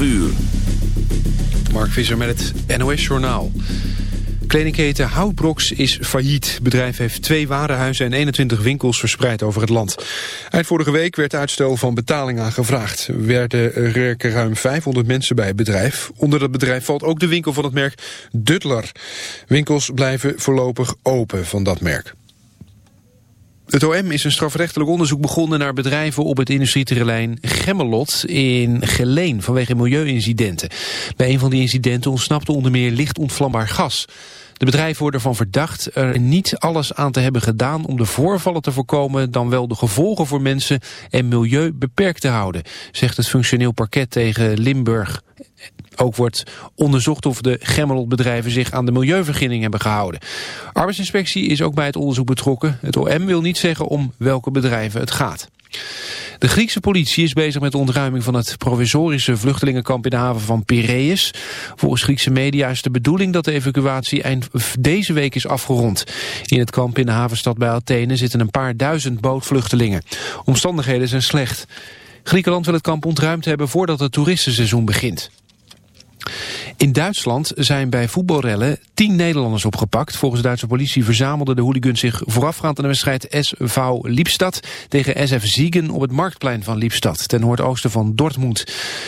12 uur. Mark Visser met het NOS Journaal. Kledingketen Houtbroks is failliet. Het bedrijf heeft twee warenhuizen en 21 winkels verspreid over het land. Eind vorige week werd uitstel van betaling aangevraagd. Er werden werken ruim 500 mensen bij het bedrijf. Onder dat bedrijf valt ook de winkel van het merk Duttler. Winkels blijven voorlopig open van dat merk. Het OM is een strafrechtelijk onderzoek begonnen naar bedrijven op het industrieterrein Gemmelot in Geleen vanwege milieuincidenten. Bij een van die incidenten ontsnapte onder meer licht ontvlambaar gas. De bedrijven worden ervan verdacht er niet alles aan te hebben gedaan om de voorvallen te voorkomen dan wel de gevolgen voor mensen en milieu beperkt te houden, zegt het functioneel parket tegen Limburg. Ook wordt onderzocht of de Gemmelot-bedrijven zich aan de milieuvergunning hebben gehouden. Arbeidsinspectie is ook bij het onderzoek betrokken. Het OM wil niet zeggen om welke bedrijven het gaat. De Griekse politie is bezig met de ontruiming van het provisorische vluchtelingenkamp in de haven van Piraeus. Volgens Griekse media is de bedoeling dat de evacuatie eind deze week is afgerond. In het kamp in de havenstad bij Athene zitten een paar duizend bootvluchtelingen. Omstandigheden zijn slecht. Griekenland wil het kamp ontruimd hebben voordat het toeristenseizoen begint. In Duitsland zijn bij voetbalrellen tien Nederlanders opgepakt. Volgens de Duitse politie verzamelden de hooligans zich voorafgaand aan de wedstrijd SV Liepstad tegen SF Ziegen op het marktplein van Liepstad, ten noordoosten van Dortmund.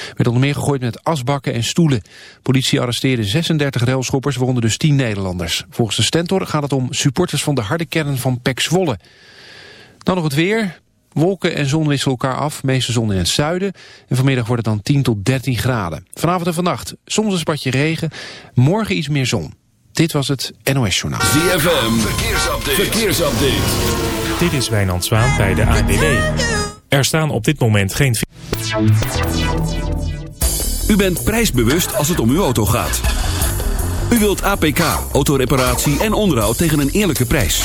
Werd onder meer gegooid met asbakken en stoelen. Politie arresteerde 36 relschoppers, waaronder dus 10 Nederlanders. Volgens de Stentor gaat het om supporters van de harde kern van Pek Zwolle. Dan nog het weer. Wolken en zon wisselen elkaar af, meeste zon in het zuiden. En vanmiddag wordt het dan 10 tot 13 graden. Vanavond en vannacht soms een spatje regen, morgen iets meer zon. Dit was het NOS Journaal. ZFM, verkeersupdate. verkeersupdate. Dit is Wijnand Zwaan bij de ANWB. Er staan op dit moment geen... U bent prijsbewust als het om uw auto gaat. U wilt APK, autoreparatie en onderhoud tegen een eerlijke prijs.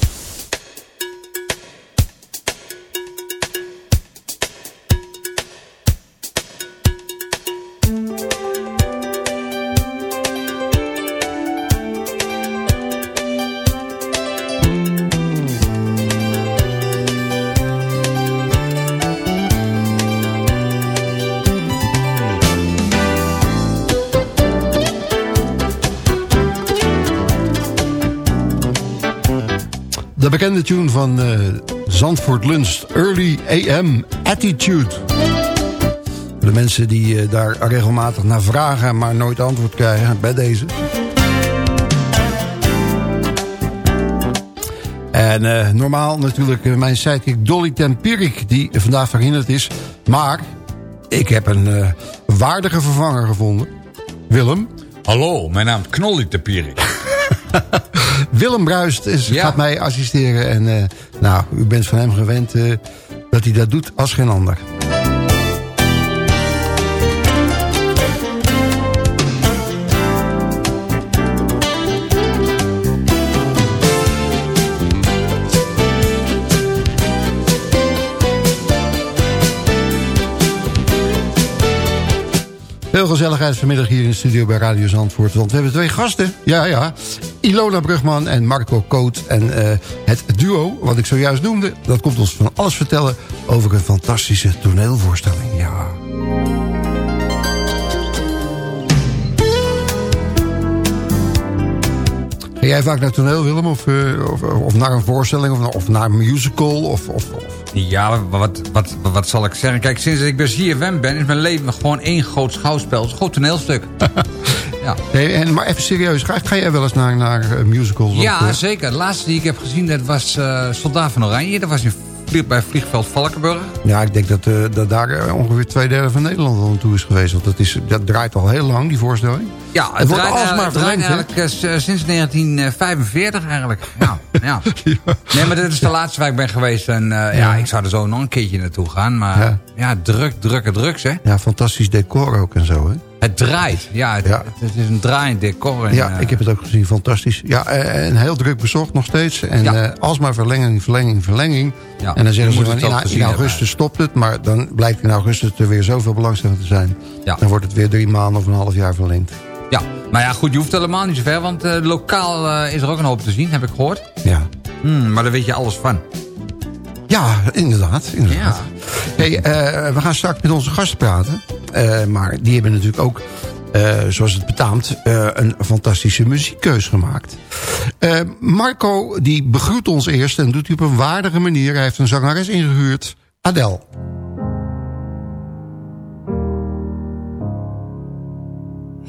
Bekende tune van eh, Zandvoort Lunch, Early AM Attitude. De mensen die eh, daar regelmatig naar vragen, maar nooit antwoord krijgen, bij deze. En eh, normaal natuurlijk mijn sidekick Dolly Tempierik, die vandaag verhinderd is. Maar ik heb een waardige vervanger gevonden. Willem. Hallo, mijn naam is Knolly de Pierik. Willem Bruist is, Ja. gaat mij assisteren. En eh, nou, u bent van hem gewend eh, dat hij dat doet als geen ander. Veel gezelligheid vanmiddag hier in de studio bij Radio Zandvoort. Want we hebben twee gasten. Ja, ja. Ilona Brugman en Marco Koot. En eh, het duo, wat ik zojuist noemde... dat komt ons van alles vertellen over een fantastische toneelvoorstelling. Ja. Ga jij vaak naar toneel, Willem? Of, eh, of, of naar een voorstelling? Of, of naar een musical? Of, of, of... Ja, wat, wat, wat zal ik zeggen? Kijk, sinds ik bij ZFM ben, is mijn leven gewoon één groot schouwspel. Een groot toneelstuk. ja. Nee, en, maar even serieus, ga, ga jij wel eens naar, naar eh, musicals? ja, eh, zeker. De laatste die ik heb gezien, dat was eh, Soldaat van Oranje. Dat was in bij vliegveld Valkenburg. Ja, ik denk dat, dat daar ongeveer twee derde van Nederland al naartoe is geweest. Want dat, is, dat draait al heel lang, die voorstelling. Ja, Het wordt alsmaar het verlengd, hè? eigenlijk eh, s- sinds 1945 eigenlijk. Ja, ja. Nee, maar dit is de laatste waar ik ben geweest. En eh, ja. ik zou er zo nog een keertje naartoe gaan. Maar Ja. ja, druk, drukke drugs, hè. Ja, fantastisch decor ook en zo, hè? Het draait. Ja, het, Ja. het is een draaiend decor. En, Ja, eh, ik heb het ook gezien, fantastisch. Ja, eh, en heel druk bezocht nog steeds. En Ja. eh, alsmaar verlenging, verlenging, verlenging. Ja, en dan zeggen ze in, in augustus stopt het. Maar dan blijkt in augustus er weer zoveel belangstelling te zijn. Ja. Dan wordt het weer drie maanden of een half jaar verlengd. Ja, maar ja, goed, je hoeft helemaal niet zo ver. Want eh, lokaal eh, is er ook een hoop te zien, heb ik gehoord. Ja. Hmm, maar daar weet je alles van. Ja, inderdaad. inderdaad. Ja. Hey, eh, we gaan straks met onze gasten praten. Maar die hebben natuurlijk ook, zoals het betaamt... een fantastische muziekkeus gemaakt. Marco die begroet ons eerst en doet hij op een waardige manier. Hij heeft een zangeres ingehuurd, Adele.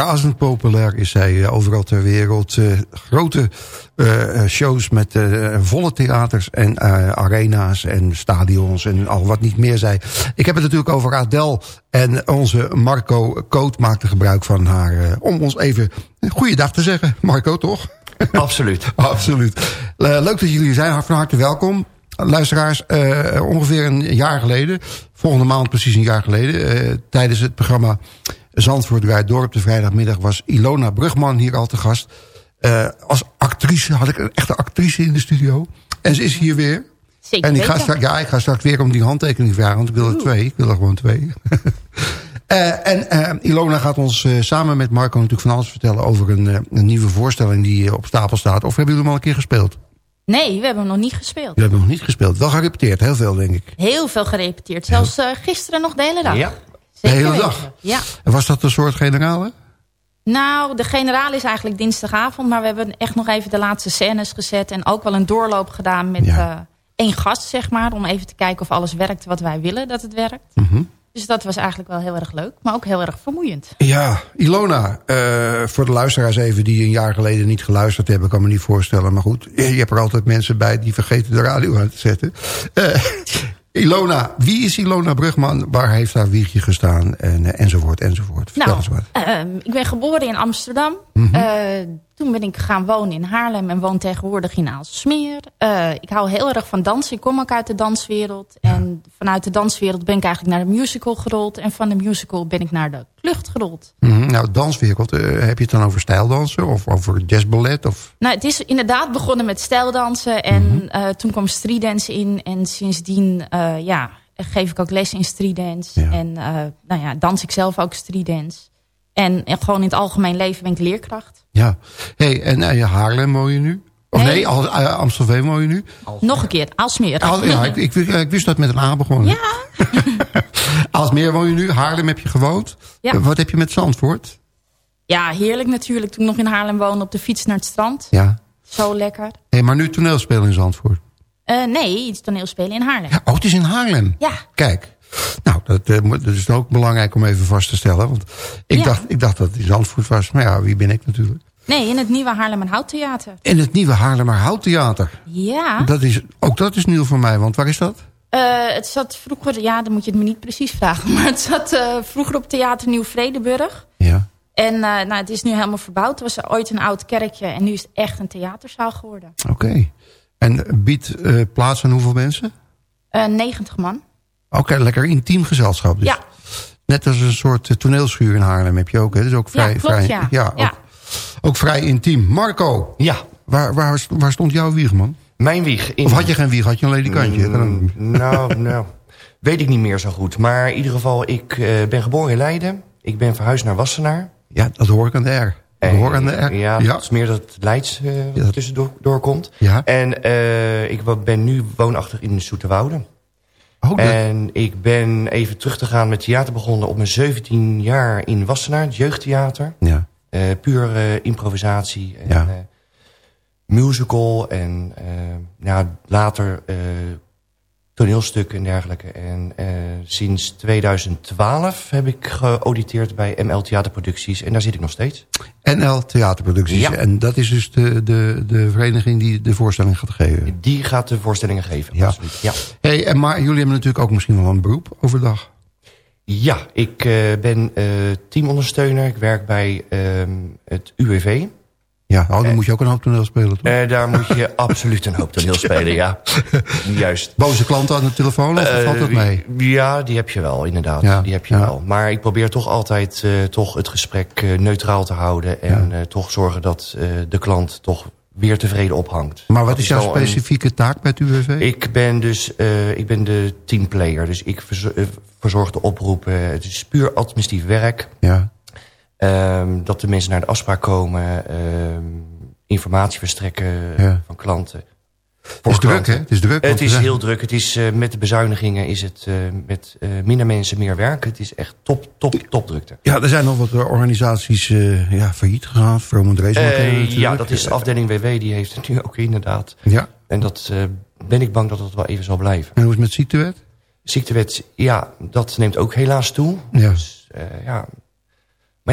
razend populair is zij eh, overal ter wereld. Eh, grote eh, shows met volle theaters en arena's en stadions en al wat niet meer zij. Ik heb het natuurlijk over Adele en onze Marco Koot maakte gebruik van haar... om ons even een goeiedag te zeggen. Marco, toch? Absoluut. Absoluut. Leuk dat jullie zijn. Van harte welkom. Luisteraars, ongeveer een jaar geleden... volgende maand precies een jaar geleden... tijdens het programma Zandvoort Draait Door op de vrijdagmiddag... was Ilona Brugman hier al te gast. Eh, als actrice had ik een echte actrice in de studio. En ze is hier weer. Zeker en ik ga, straks, ja, ik ga straks weer om die handtekening vragen... want ik wil er twee. Ik wil er gewoon twee. Eh, en eh, Ilona gaat ons eh, samen met Marco natuurlijk van alles vertellen... over een, eh, een nieuwe voorstelling die op stapel staat. Of hebben jullie hem al een keer gespeeld? Nee, we hebben hem nog niet gespeeld. We hebben hem nog niet gespeeld. Wel gerepeteerd, heel veel denk ik. Heel veel gerepeteerd. Zelfs eh, gisteren nog de hele dag. Ja. De hele weten. dag? Ja. En was dat een soort generale? Nou, de generaal is eigenlijk dinsdagavond. Maar we hebben echt nog even de laatste scènes gezet. En ook wel een doorloop gedaan met Ja. eh, één gast, zeg maar. Om even te kijken of alles werkt wat wij willen dat het werkt. Mhm. Dus dat was eigenlijk wel heel erg leuk. Maar ook heel erg vermoeiend. Ja, Ilona, eh, voor de luisteraars even die een jaar geleden niet geluisterd hebben... kan me niet voorstellen, maar goed, je hebt er altijd mensen bij... die vergeten de radio aan te zetten. Eh, Ilona, wie is Ilona Brugman? Waar heeft haar wiegje gestaan? En, eh, enzovoort, enzovoort. Vertel Nou, eens wat. ehm, ik ben geboren in Amsterdam. Eh, toen ben ik gaan wonen in Haarlem en woon tegenwoordig in Aalsmeer. Eh, ik hou heel erg van dansen. Ik kom ook uit de danswereld. En vanuit de danswereld ben ik eigenlijk naar de musical gerold. En van de musical ben ik naar de klucht gerold. Mhm, Nou, danswereld, eh, heb je het dan over stijldansen of over jazzballet? Of... Nou, het is inderdaad begonnen met stijldansen. En eh, toen kwam streetdance in. En sindsdien ja, geef ik ook les in streetdance. Ja. En nou ja, dans ik zelf ook streetdance. En, en gewoon in het algemeen leven ben ik leerkracht. Ja. hey, en uh, Haarlem woon je nu? Of nee, Nee. Al- uh, Amstelveen woon je nu? Nog een keer, Aalsmeer. Al- ja, ik, ik, ik wist dat met een A begonnen. Ja. Aalsmeer woon je nu, Haarlem heb je gewoond. Ja. Eh, Wat heb je met Zandvoort? Ja, heerlijk natuurlijk. Toen ik nog in Haarlem woonde op de fiets naar het strand. Ja. Zo lekker. Hey, maar nu toneelspelen in Zandvoort. Eh, nee, iets toneelspelen in Haarlem. Ja, oh, het is in Haarlem. Ja. Kijk. Nou, dat, eh, dat is ook belangrijk om even vast te stellen. Want ik, Ja. dacht, ik dacht dat het in Zandvoort was. Maar ja, wie ben ik natuurlijk? Nee, in het nieuwe Haarlem en Houttheater. In het nieuwe Haarlemmer Houttheater. Ja. Dat is, ook dat is nieuw voor mij, want waar is dat? Eh, het zat vroeger, ja, dan moet je het me niet precies vragen. Maar het zat eh, vroeger op Theater Nieuw Vredeburg. Ja. En nou, het is nu helemaal verbouwd. Het was ooit een oud kerkje. En nu is het echt een theaterzaal geworden. Oké. En biedt plaats aan hoeveel mensen? Eh 90 man. Oké, lekker intiem gezelschap. Dus. Ja. Net als een soort eh, toneelschuur in Haarlem heb je ook. Hè? Dat is ook vrij, Ja, klopt, vrij, ja. ja, Ja. Ook, ook vrij intiem. Marco, Ja, waar, waar, waar stond jouw wieg, man? mijn wieg. In... Of had je geen wieg? Had je een ledikantje? Mm, nou, nou, weet ik niet meer zo goed. Maar in ieder geval, ik eh, ben geboren in Leiden. Ik ben verhuisd naar Wassenaar. Ja, dat hoor ik aan de R. Dat hoor ik aan de R. Ja, ja. het is meer dat het Leids eh Ja, dat- tussendoor doorkomt. Ja. En eh, ik ben nu woonachtig in Zoeterwoude. Oh, dat- En ik ben even terug te gaan met theater begonnen op mijn 17 jaar in Wassenaar, het jeugdtheater. ja. Eh, puur eh, improvisatie en Ja. eh, musical en ja, later eh, toneelstukken en dergelijke. En eh, sinds 2012 heb ik geauditeerd bij ML Theaterproducties en daar zit ik nog steeds. NL Theaterproducties. Ja. En dat is dus de, de, de vereniging die de voorstelling gaat geven. Die gaat de voorstellingen geven. Ja. absoluut. Ja. Hey, en maar jullie hebben natuurlijk ook misschien wel een beroep overdag. Ja, ik eh, ben eh, teamondersteuner. Ik werk bij ehm, het UWV. Ja, oh, dan Eh. moet je ook een hoop toneel spelen. toch? Eh, daar moet je absoluut een hoop toneel spelen, ja. Juist. Boze klanten aan de telefoon of Eh, valt dat mee? Ja, die heb je wel, inderdaad. Ja, die heb je ja. wel. Maar ik probeer toch altijd eh, toch het gesprek neutraal te houden. En toch zorgen dat de klant toch weer tevreden ophangt. Maar wat is jouw een- specifieke taak bij het UWV? Ik ben dus ik ben de teamplayer. Dus ik verz- verzorg de oproepen. Het is puur administratief werk. Ja. Ehm, dat de mensen naar de afspraak komen. ehm, informatie verstrekken Ja. van klanten. Het is druk, hè? Het is druk. Het is heel druk. Het is, eh, met de bezuinigingen is het eh, met eh, minder mensen meer werk. Het is echt top, top, top drukte. Ja, er zijn nog wat organisaties ja, failliet gegaan. Drees Eh, ja, dat is de afdeling WW. Die heeft het nu ook inderdaad. Ja. En dat ben ik bang dat dat wel even zal blijven. En hoe is het met ziektewet? Ziektewet, ja, dat neemt ook helaas toe. Ja. Dus, ja.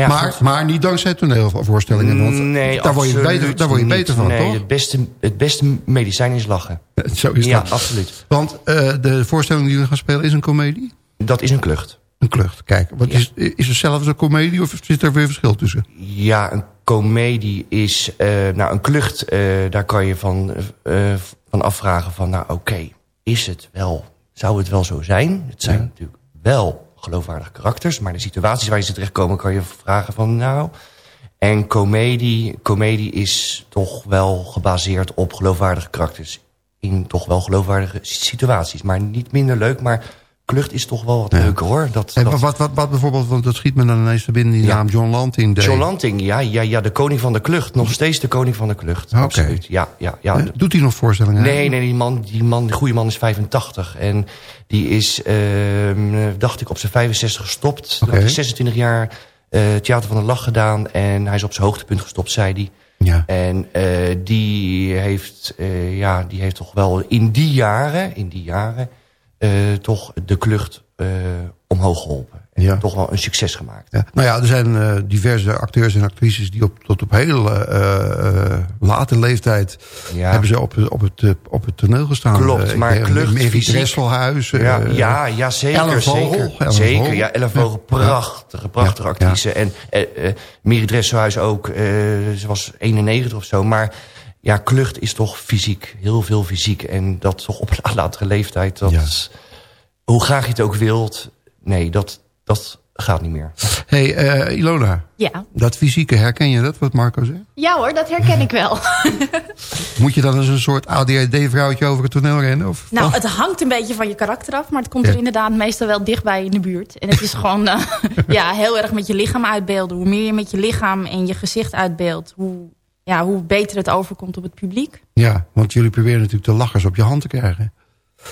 Maar ja, maar, niet dankzij toneelvoorstellingen. Want nee, daar word je beter, daar word je beter van, nee, toch? Het beste, het beste medicijn is lachen. Zo is ja, dat. absoluut. Want eh, de voorstelling die jullie gaan spelen is een komedie? Dat is een klucht. Een klucht, kijk. Wat is, is het zelfs een komedie of zit er weer verschil tussen? Ja, een komedie is... eh, nou, een klucht, eh, daar kan je van, van afvragen van... nou, oké, is het wel... zou het wel zo zijn? Het zijn natuurlijk wel geloofwaardige karakters... maar de situaties waar je ze terechtkomen kan je vragen van... nou... En komedie, komedie is toch wel gebaseerd op geloofwaardige karakters... in toch wel geloofwaardige situaties. Maar niet minder leuk, maar klucht is toch wel wat leuker, hoor. Dat, En dat- wat, wat, wat bijvoorbeeld, want dat schiet me dan ineens te binnen... die Ja. naam John Lanting deed. John Lanting, ja, ja, ja, de koning van de klucht. Nog steeds de koning van de klucht. Absoluut. Ja, ja, ja. Doet hij nog voorstellingen? Nee, nee, die man, die man, die goede man is 85. En die is, ehm, dacht ik, op zijn 65 gestopt. Had hij 26 jaar eh, Theater van de Lach gedaan. En hij is op zijn hoogtepunt gestopt, zei hij. Ja. En eh, die, heeft, eh, ja, die heeft toch wel in die jaren, in die jaren eh, toch de klucht eh, omhoog geholpen. En Ja. toch wel een succes gemaakt. Ja. Nou ja, er zijn eh, diverse acteurs en actrices... die op, tot op heel eh, late leeftijd... Ja. hebben ze op, op, het, op het toneel gestaan. Klopt, maar klucht, eh, Ja, ja, ja, zeker. Ellen Vogel. Zeker, Ellen zeker Vogel. ja. Ellen Vogel, prachtige, prachtige actrice. En Miri Dresselhuis ook, ze was 91 of zo. Maar ja, klucht is toch fysiek, heel veel fysiek. En dat toch op een latere leeftijd. Dat, Ja. Hoe graag je het ook wilt, nee, dat, dat gaat niet meer. hey, eh, Ilona, Ja. dat fysieke, herken je dat, wat Marco zegt? ja hoor, dat herken ik wel. Moet je dan als een soort ADHD-vrouwtje over het toneel rennen? Of, Nou, het hangt een beetje van je karakter af, maar het komt Ja. er inderdaad meestal wel dichtbij in de buurt. En het is gewoon eh, ja, heel erg met je lichaam uitbeelden. Hoe meer je met je lichaam en je gezicht uitbeeldt, hoe, ja, hoe beter het overkomt op het publiek. Ja, want jullie proberen natuurlijk de lachers op je hand te krijgen.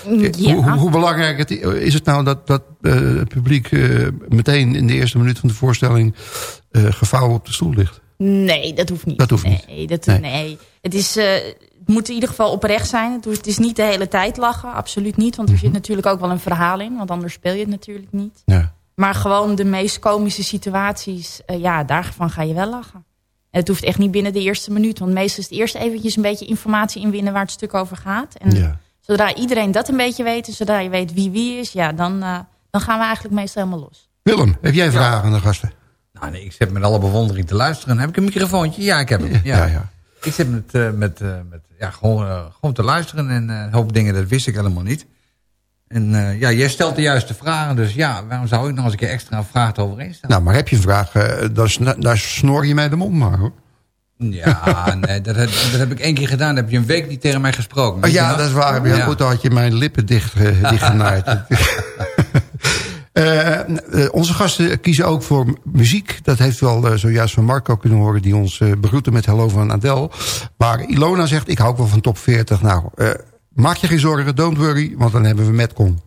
Ja. Hoe, hoe, hoe belangrijk het, is het nou dat, dat eh, het publiek eh, meteen in de eerste minuut van de voorstelling eh, gevouwen op de stoel ligt? Nee, dat hoeft niet. Dat hoeft niet. Nee, dat, Nee. nee. Het, is, eh, het moet in ieder geval oprecht zijn. Het, is niet de hele tijd lachen, absoluut niet. Want er Mhm. zit natuurlijk ook wel een verhaal in, want anders speel je het natuurlijk niet. Ja. Maar gewoon de meest komische situaties, eh, ja, daarvan ga je wel lachen. En het hoeft echt niet binnen de eerste minuut. Want meestal is het eerst eventjes een beetje informatie inwinnen waar het stuk over gaat. En Ja. zodra iedereen dat een beetje weet, en zodra je weet wie wie is, ja, dan, eh, dan gaan we eigenlijk meestal helemaal los. Willem, heb jij vragen aan de gasten? Nou, nee, ik zit met alle bewondering te luisteren. Heb ik een microfoontje? Ja, ik heb hem. Ja. Ja, ja. Ik zit met, eh, met, eh, met ja, gewoon, gewoon te luisteren en eh, een hoop dingen, dat wist ik helemaal niet. En eh, ja, jij stelt de juiste vragen, dus ja, waarom zou ik nog eens een keer extra een vraag stellen? Nou, maar heb je een vraag, eh, dan, daar snor je mij de mond maar, hoor. Ja, nee, dat, heb- dat heb ik één keer gedaan. Dan heb je een week niet tegen mij gesproken. Oh, ja, dat is waar. Ja, Ja. Goed, dan had je mijn lippen dicht, eh, dichtgenaaid. Eh, onze gasten kiezen ook voor muziek. Dat heeft wel eh, zojuist van Marco kunnen horen... die ons eh begroette met Hello van Adele. Maar Ilona zegt, ik hou ook wel van top 40. Nou, eh, maak je geen zorgen, don't worry... want dan hebben we Metcon.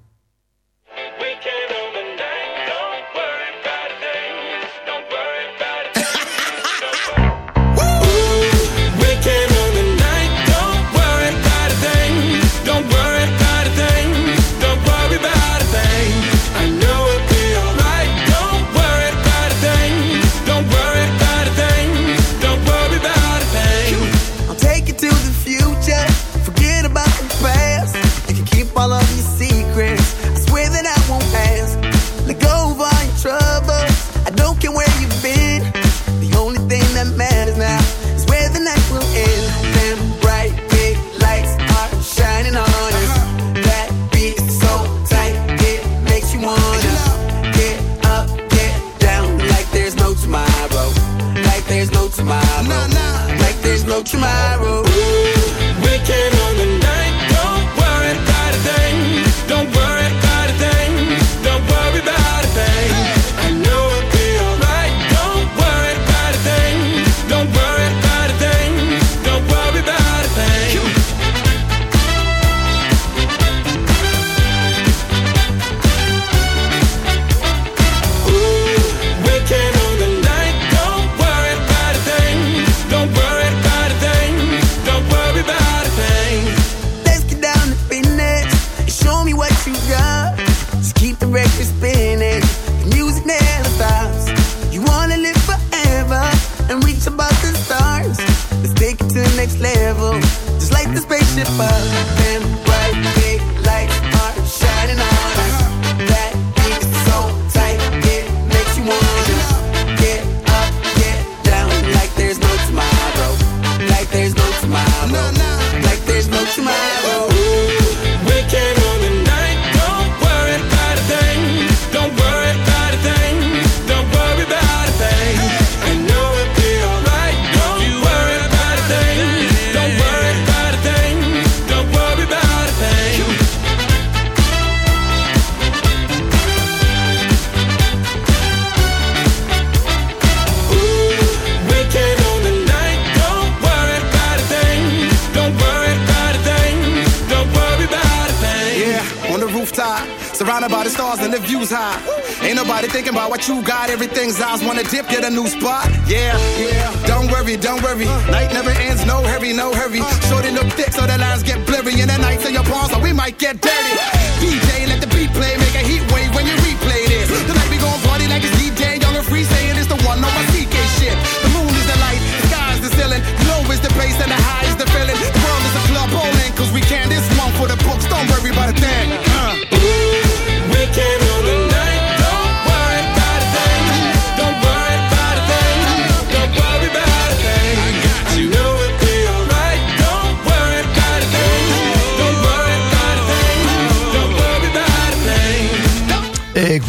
Don't worry. Night never ends, no hurry, no hurry. Shorty look thick, so the lines get blurry. And the nights in your palms, so we might get dirty. DJ, let the beat play, make a heat wave when you replay this. Tonight we gon' party like it's DJ, young and free, saying it's the one on my CK shit. The moon is the light, the sky is the ceiling. Low is the bass and the high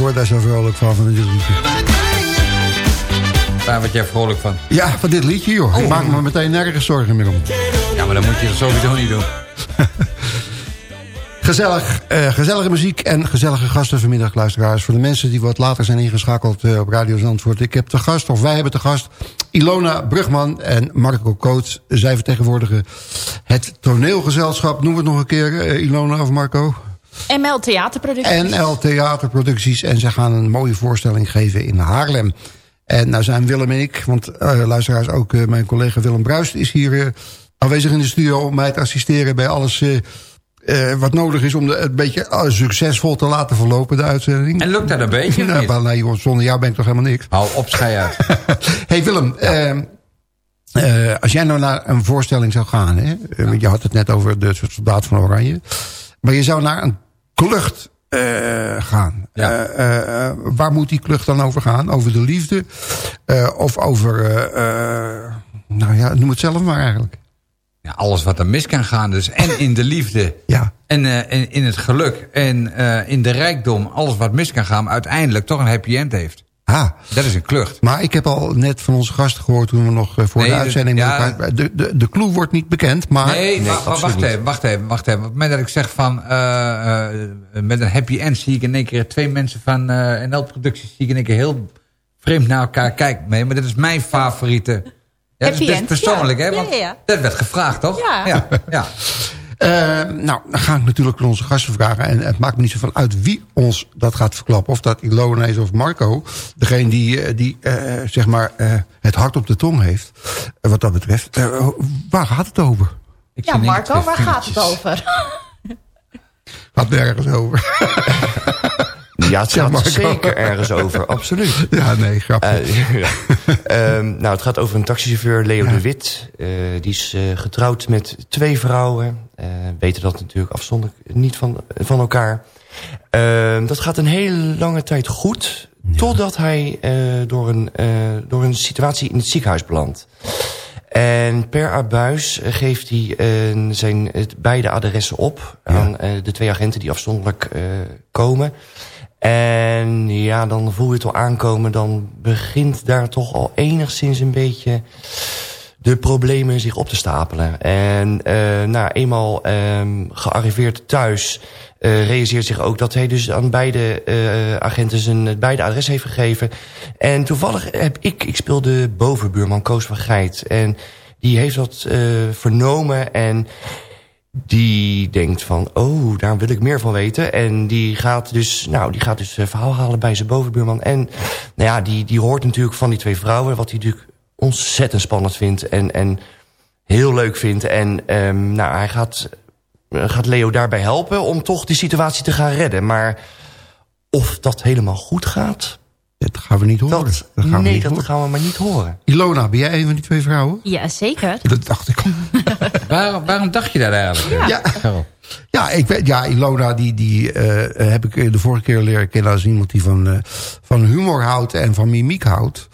word daar zo vrolijk van, van dit liedje. Daar word jij vrolijk van. Ja, van dit liedje, joh. Ik maak me meteen nergens zorgen meer om. Ja, maar dan moet je sowieso niet doen. Gezellig, eh, gezellige muziek en gezellige gasten vanmiddag, luisteraars. Voor de mensen die wat later zijn ingeschakeld eh, op Radio Zandvoort. Ik heb te gast, of wij hebben te gast, Ilona Brugman en Marco Coates. Zij vertegenwoordigen het toneelgezelschap. Noem het nog een keer, eh, Ilona of Marco? ML Theaterproducties. NL Theaterproducties. En zij gaan een mooie voorstelling geven in Haarlem. En nou zijn Willem en ik, want eh, luisteraars ook eh, mijn collega Willem Bruist... is hier eh, aanwezig in de studio om mij te assisteren bij alles... eh, eh, wat nodig is om de, een beetje succesvol te laten verlopen, de uitzending. En lukt dat een beetje? Nou, maar nee, joh, zonder jou ben ik toch helemaal niks. Hou op, schei uit. hey Willem, ehm, eh, als jij nou naar een voorstelling zou gaan... Hè, want je had het net over de soldaat van Oranje... maar je zou naar een klucht eh, gaan. Ja. Eh, eh, waar moet die klucht dan over gaan? Over de liefde? Of over... nou ja, noem het zelf maar eigenlijk. Ja, alles wat er mis kan gaan dus. En in de liefde. Ja. En, en in het geluk. En in de rijkdom. Alles wat mis kan gaan. Maar uiteindelijk toch een happy end heeft. Ah, Dat is een klucht. maar ik heb al net van onze gasten gehoord... toen we nog eh, voor Nee, de uitzending... met ja. elkaar- de, de, de clue wordt niet bekend, maar... Nee, wacht even, wacht even, wacht even. Op het moment dat ik zeg van... eh, eh, met een happy end zie ik in één keer twee mensen van eh NL Producties... zie ik in één keer heel vreemd naar elkaar kijken. Nee, maar dit is mijn favoriete... Ja, dat is Happy best end, persoonlijk, ja. hè? Want Ja, ja. dat werd gevraagd, toch? Ja. ja, ja. nou, dan ga ik natuurlijk aan onze gasten vragen. En het maakt me niet zo van uit wie ons dat gaat verklappen. Of dat Ilona is of Marco. Degene die, eh, die eh, zeg maar, eh, het hart op de tong heeft. eh, wat dat betreft. Eh, waar gaat het over? Ik Ja, Marco, waar gaat het over? Gaat nergens over. Ja, het gaat zeker ergens over, absoluut. ja, nee, grapje. Eh, ja. Ehm, nou, het gaat over een taxichauffeur, Leo de Wit. Eh, die is eh, getrouwd met twee vrouwen. Eh, weten dat natuurlijk afzonderlijk niet van, van elkaar. Ehm, dat gaat een hele lange tijd goed. Totdat hij eh, door, een, eh, door een situatie in het ziekenhuis belandt. En per abuis eh, geeft hij eh, zijn het beide adressen op... aan eh, de twee agenten die afzonderlijk eh, komen... En ja, dan voel je het al aankomen. Dan begint daar toch al enigszins een beetje de problemen zich op te stapelen. En uh, nou, eenmaal um, gearriveerd thuis... Uh, realiseert zich ook dat hij dus aan beide uh, agenten zijn beide adres heeft gegeven. En toevallig heb ik, ik speelde bovenbuurman Koos van Geit. En die heeft dat uh, vernomen en die denkt van, oh, daar wil ik meer van weten. En die gaat dus, nou, die gaat dus verhaal halen bij zijn bovenbuurman. En nou ja, die, die hoort natuurlijk van die twee vrouwen... wat hij natuurlijk ontzettend spannend vindt en, en heel leuk vindt. En um, nou, hij gaat, gaat Leo daarbij helpen om toch die situatie te gaan redden. Maar of dat helemaal goed gaat, Dat gaan we niet horen. Dat, gaan we nee, niet dat horen. gaan we maar niet horen. Ilona, ben jij een van die twee vrouwen? Ja, zeker. Dat dacht ik al. waarom, waarom dacht je dat eigenlijk? Ja. Gerald? Ja, ik weet, ja Ilona die, die eh, heb ik de vorige keer leren kennen als iemand die van, eh, van humor houdt en van mimiek houdt.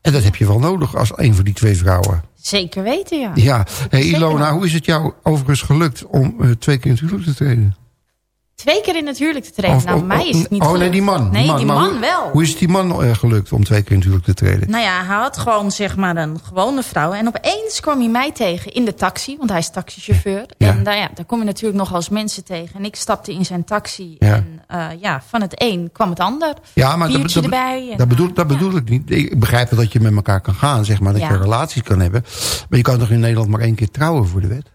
En dat heb je wel nodig als een van die twee vrouwen. Zeker weten, ja. Ja, hey, Ilona, hoe is het jou overigens gelukt om eh, twee keer in het huwelijk te treden? Twee keer in het huwelijk te treden. Of- nou, of- mij is het niet Oh nee, die man. Nee, die Maar man hoe, wel. Hoe is het die man eh, gelukt om twee keer in het huwelijk te treden? Nou ja, hij had gewoon zeg maar een gewone vrouw. En opeens kwam hij mij tegen in de taxi. Want hij is taxichauffeur. Ja. En daar, ja, daar kom je natuurlijk nog als mensen tegen. En ik stapte in zijn taxi. Ja. En eh, ja, van het een kwam het ander. Ja, maar dat, dat, erbij. en- dat, bedoel, dat bedoel ik niet. Ik begrijp wel dat je met elkaar kan gaan, zeg maar, dat je relaties kan hebben. Maar je kan toch in Nederland maar één keer trouwen voor de wet?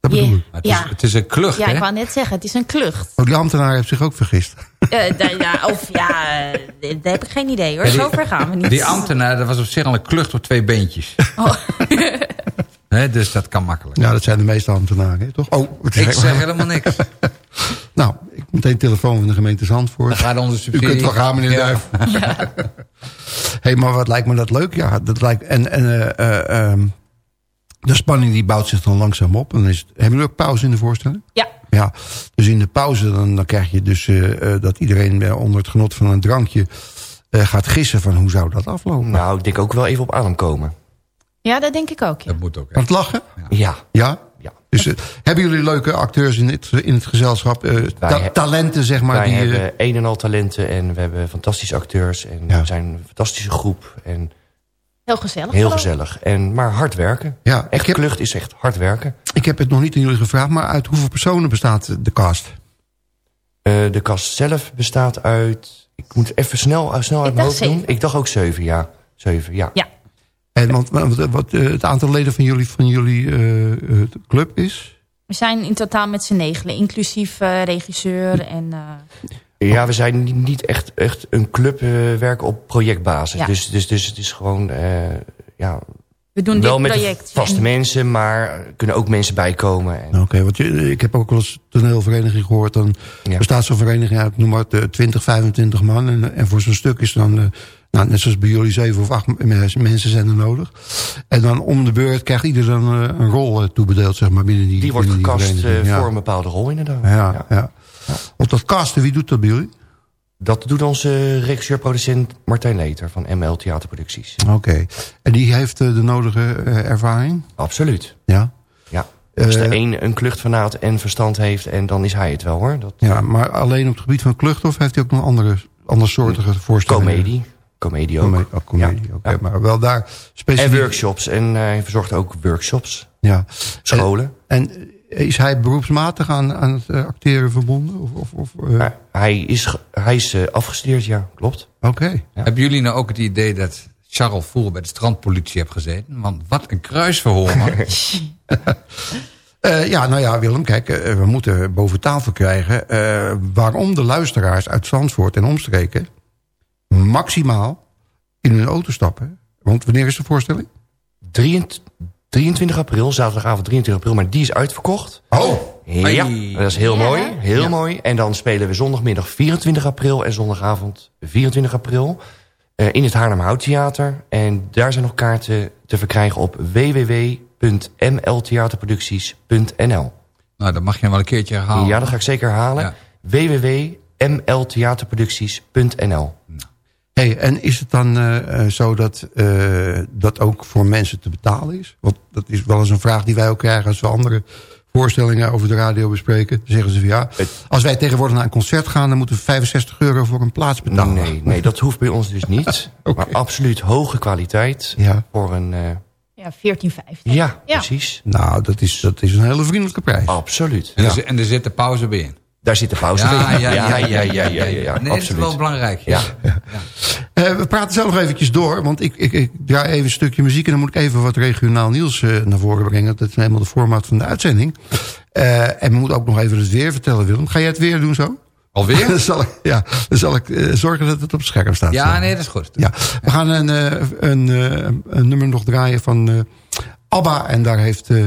Dat bedoel Ja. ik. Het is, Ja. het is een klucht, ja, hè? ik wou net zeggen, het is een klucht. Oh, die ambtenaar heeft zich ook vergist. Eh, ja, of ja, eh, daar heb ik geen idee hoor. Ja, die- Zover gaan we niet. Die ambtenaar, dat was op zich al een klucht op twee beentjes. Oh. Hè, dus dat kan makkelijk. Ja, dat zijn de meeste ambtenaren, hè, toch? Oh, Ik zeg helemaal niks. Nou, ik meteen telefoon van de gemeente Zandvoort. Dan gaat onze U subsidie... kunt wel gaan, meneer Ja. Duif. hey, maar wat lijkt me dat leuk? Ja, dat lijkt... En, en eh, eh, ehm, de spanning die bouwt zich dan langzaam op. En dan is, het- hebben jullie ook pauze in de voorstelling? Ja. Ja, dus in de pauze dan, dan krijg je dus eh, eh, dat iedereen eh, onder het genot van een drankje eh, gaat gissen van hoe zou dat aflopen. Nou, ik denk ook wel even op adem komen. Ja, dat denk ik ook. Ja. Dat moet ook. Aan het lachen? Ja. Ja? Ja. Dus hebben jullie leuke acteurs in het, in het gezelschap? eh, ta- he- talenten, zeg maar. Wij die, hebben een en al talenten en we hebben fantastische acteurs. En Ja. we zijn een fantastische groep. En Heel gezellig. heel gezellig. En, maar hard werken. ja, ik Echt heb, klucht is echt hard werken. ik heb het nog niet aan jullie gevraagd, maar uit hoeveel personen bestaat de cast? Eh, de kast zelf bestaat uit... Ik moet even snel, eh, snel uit Ik mijn hoofd doen. zeven. Ik dacht ook zeven, ja. Zeven, ja. Ja. En want, wat, wat, eh, het aantal leden van jullie, van jullie eh, eh, club is? We zijn in totaal met z'n negenen, inclusief eh, regisseur en... eh, Ja, we zijn niet- echt, echt een club eh, werken op projectbasis. Ja. Dus, dus, dus het is gewoon... eh, ja, we doen wel dit met project. vaste En- mensen, maar er kunnen ook mensen bijkomen. En, Oké, want je, ik heb ook wel eens toneelvereniging gehoord. Dan Ja. bestaat zo'n vereniging uit, noem maar het, eh, 20, 25 man. En, en voor zo'n stuk is dan, eh, nou, net zoals bij jullie, zeven of acht mensen zijn er nodig. En dan om de beurt krijgt ieder dan eh, een rol eh, toebedeeld, zeg maar, binnen die die wordt binnen gekast eh, ja. voor een bepaalde rol inderdaad. Ja, ja. Op dat casten, wie doet dat bij jullie? Dat doet onze regisseur-producent Martijn Leter van ML Theaterproducties. Oké. En die heeft eh, de nodige eh, ervaring? Absoluut. Ja. Ja. Als Eh, de een een kluchtfanaat en verstand heeft, en dan is hij het wel hoor. Dat, Ja, maar alleen op het gebied van klucht of heeft hij ook nog andere, andersoortige voorstellingen? Comedie. Comedie ook. Comedie, oh, comedie. Maar wel daar specifiek... En workshops. En hij verzorgt ook workshops. Ja. Scholen. En, en is hij beroepsmatig aan, aan het eh, acteren verbonden? Of, of, of, eh, Ja, hij is, hij is eh, afgestudeerd, ja, klopt. Oké. Hebben jullie nou ook het idee dat Charles Voer bij de strandpolitie heeft gezeten? Want wat een kruisverhoor, man. Eh, ja, nou ja, Willem, kijk, we moeten boven tafel krijgen... eh, waarom de luisteraars uit Zandvoort en omstreken... maximaal in hun auto stappen. Want wanneer is de voorstelling? 23, 23 april, zaterdagavond 23 april, maar die is uitverkocht. Oh, Ja, Hey. dat is heel Ja. mooi. Heel Ja. mooi. En dan spelen we zondagmiddag 24 april en zondagavond 24 april eh, in het Haarlem Houttheater. En daar zijn nog kaarten te verkrijgen op www.mltheaterproducties.nl. nou, dat mag je wel een keertje herhalen. Ja, dat ga ik zeker herhalen. Ja. www.mltheaterproducties.nl. Hey, en is het dan eh, eh, zo dat eh, dat ook voor mensen te betalen is? Want dat is wel eens een vraag die wij ook krijgen als we andere voorstellingen over de radio bespreken. Dan zeggen ze van ja, als wij tegenwoordig naar een concert gaan... dan moeten we 65 euro voor een plaats betalen. Nee, nee, dat hoeft bij ons dus niet. Maar absoluut hoge kwaliteit Ja. voor een... eh, Ja, 14, 15. ja, Ja. precies. Nou, dat is, dat is een hele vriendelijke prijs. Absoluut. En, er, zit- en er zit de pauze bij in. Daar zit de pauze Ja, in. ja, ja, ja, ja, ja, ja, Nee, dat is absoluut. wel belangrijk. Ja. Eh, we praten zo nog eventjes door, want ik, ik, ik draai even een stukje muziek... en dan moet ik even wat regionaal nieuws eh, naar voren brengen. Dat is helemaal de formaat van de uitzending. Eh, en we moeten ook nog even het weer vertellen, Willem. Ga jij het weer doen zo? Alweer? dan zal ik, ja, dan zal ik zorgen dat het op het scherm staat. Ja, nee, dat is goed. Ja, we gaan een, eh, een, eh, een nummer nog draaien van eh, ABBA. En daar heeft eh,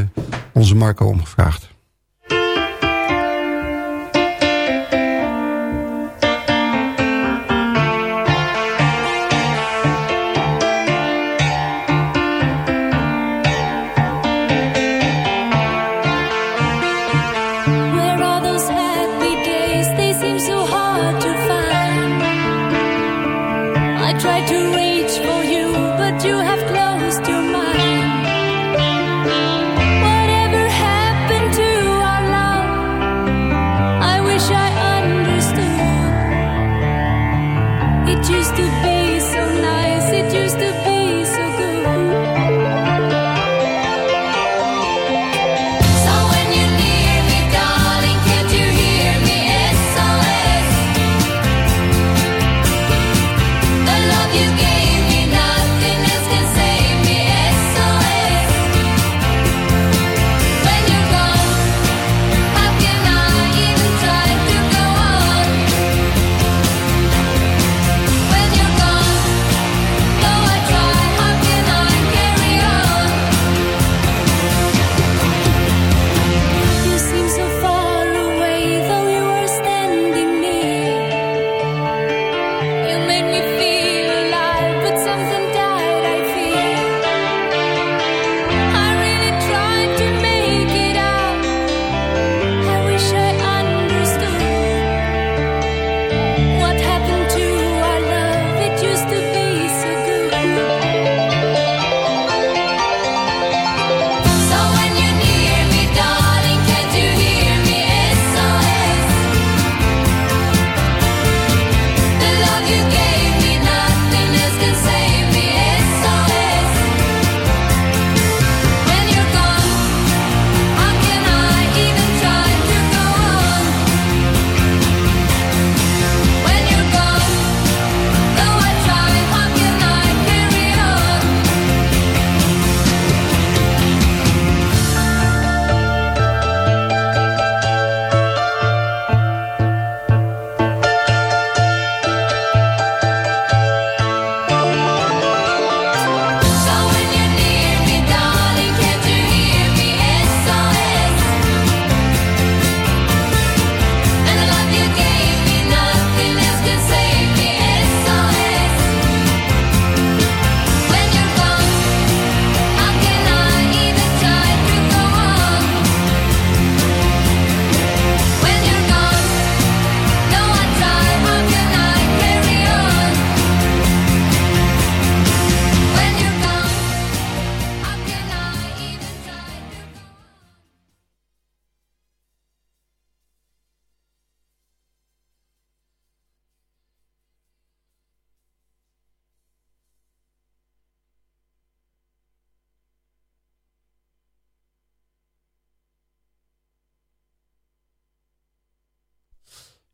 onze Marco om gevraagd.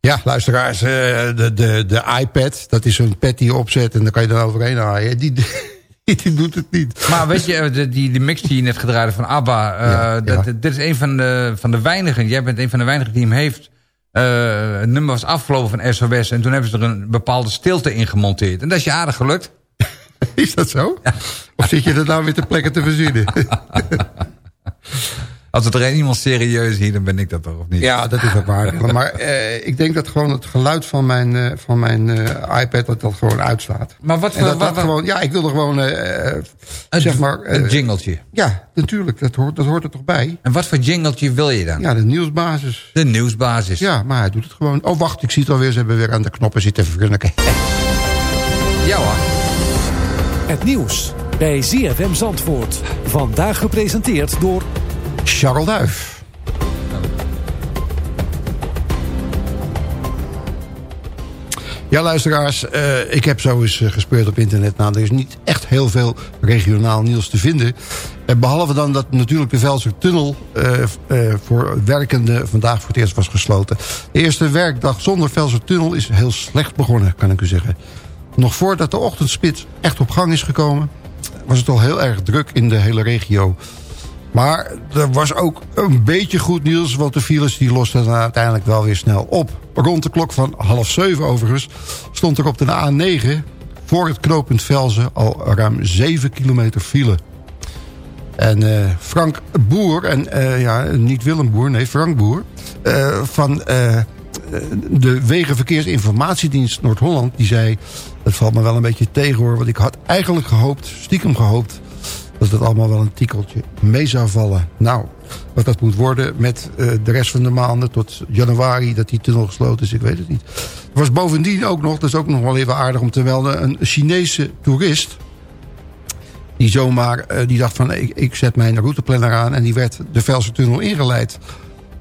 Ja, luisteraars, eh, de, de, de iPad, dat is zo'n pad die je opzet en dan kan je er overheen haaien. Die, die doet het niet. Maar weet je, de, die, die mix die je net gedraaid hebt van ABBA... eh, Ja, dat, ja. dit is een van de, van de weinigen. Jij bent een van de weinigen die hem heeft. Eh, het nummer was afgelopen van SOS... en toen hebben ze er een bepaalde stilte in gemonteerd. En dat is je aardig gelukt. Is dat zo? Of zit je er nou weer ter plekke te verzinnen? Als het er één iemand serieus hier, dan ben ik dat toch, of niet? Ja, dat is ook waar. Maar eh, ik denk dat gewoon het geluid van mijn, eh, van mijn eh, iPad dat dat gewoon uitslaat. Maar wat voor... dat, wat- dat wat- gewoon, ja, ik wil er gewoon, een, zeg maar... een jingletje. ja, natuurlijk, dat hoort, dat hoort er toch bij? En wat voor jingletje wil je dan? Ja, de nieuwsbasis. De nieuwsbasis. Ja, maar hij doet het gewoon. Oh, wacht, ik zie het alweer. Ze hebben weer aan de knoppen zitten vergunniken. Ja hoor. Het nieuws bij ZFM Zandvoort. Vandaag gepresenteerd door... Charles Duif. Ja, luisteraars, eh, ik heb zo eens eh, gespeurd op internet. Nou, er is niet echt heel veel regionaal nieuws te vinden. Eh, behalve dan dat natuurlijk de Velsertunnel eh, voor werkenden vandaag voor het eerst was gesloten. De eerste werkdag zonder Velsertunnel is heel slecht begonnen, kan ik u zeggen. Nog voordat de ochtendspits echt op gang is gekomen... was het al heel erg druk in de hele regio. Maar er was ook een beetje goed nieuws... want de files die losten uiteindelijk wel weer snel op. Rond de klok van half zeven overigens... stond er op de A9 voor het knooppunt Velzen... al ruim 7 kilometer file. En eh, Frank Boer, en eh, ja, niet Willem Boer, nee, Frank Boer... eh, van de Wegenverkeersinformatiedienst Noord-Holland... die zei, dat valt me wel een beetje tegen hoor... want ik had eigenlijk gehoopt, stiekem gehoopt... dat het allemaal wel een tikkeltje mee zou vallen. Nou, wat dat moet worden met eh, de rest van de maanden... tot januari dat die tunnel gesloten is, ik weet het niet. Er was bovendien ook nog, dat is ook nog wel even aardig om te melden... een Chinese toerist die zomaar, eh, die dacht van ik, ik zet mijn routeplanner aan... en die werd de Velsertunnel ingeleid.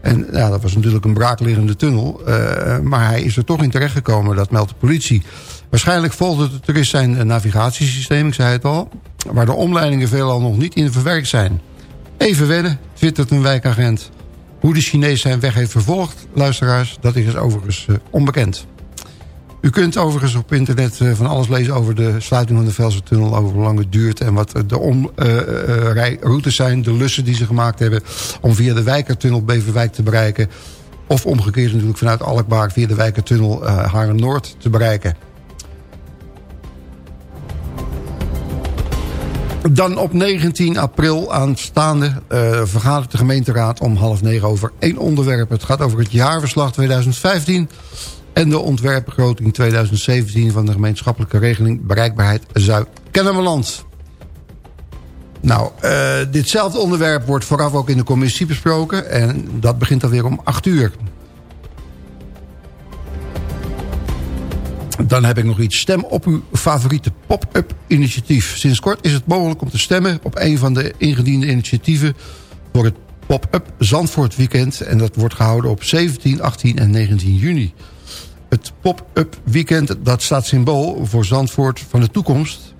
En ja, dat was natuurlijk een braakliggende tunnel. eh, maar hij is er toch in terechtgekomen, dat meldt de politie. Waarschijnlijk volgde de toerist zijn navigatiesysteem, ik zei het al... waar de omleidingen veelal nog niet in verwerkt zijn. Even wennen, twittert een wijkagent. Hoe de Chinees zijn weg heeft vervolgd, luisteraars... dat is overigens eh, onbekend. U kunt overigens op internet eh, van alles lezen over de sluiting van de Velsertunnel... over hoe lang het duurt en wat de omrijroutes zijn... de lussen die ze gemaakt hebben om via de Wijkertunnel Beverwijk te bereiken... of omgekeerd natuurlijk vanuit Alkmaar via de Wijkertunnel Haarlem-Noord te bereiken. Dan op 19 april aanstaande uh, vergadert de gemeenteraad om half negen over één onderwerp. Het gaat over het jaarverslag 2015 en de ontwerpbegroting 2017 van de gemeenschappelijke regeling Bereikbaarheid Zuid-Kennemerland. Nou, uh, ditzelfde onderwerp wordt vooraf ook in de commissie besproken en dat begint alweer om 8 uur. Dan heb ik nog iets. Stem op uw favoriete pop-up initiatief. Sinds kort is het mogelijk om te stemmen op een van de ingediende initiatieven... voor het pop-up Zandvoort Weekend. En dat wordt gehouden op 17, 18 en 19 juni. Het pop-up weekend dat staat symbool voor Zandvoort van de toekomst.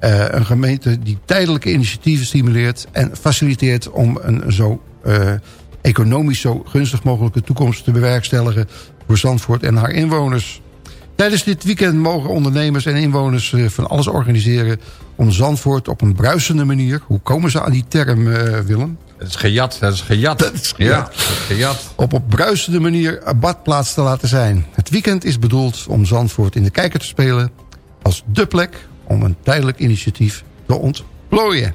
Uh, een gemeente die tijdelijke initiatieven stimuleert... en faciliteert om een zo uh, economisch zo gunstig mogelijke toekomst te bewerkstelligen... voor Zandvoort en haar inwoners... Tijdens dit weekend mogen ondernemers en inwoners van alles organiseren... om Zandvoort op een bruisende manier... Hoe komen ze aan die term, uh, Willem? Dat is gejat, dat is gejat. Dat is gejat. Ja, gejat. Op op bruisende manier een badplaats te laten zijn. Het weekend is bedoeld om Zandvoort in de kijker te spelen... als dé plek om een tijdelijk initiatief te ontplooien.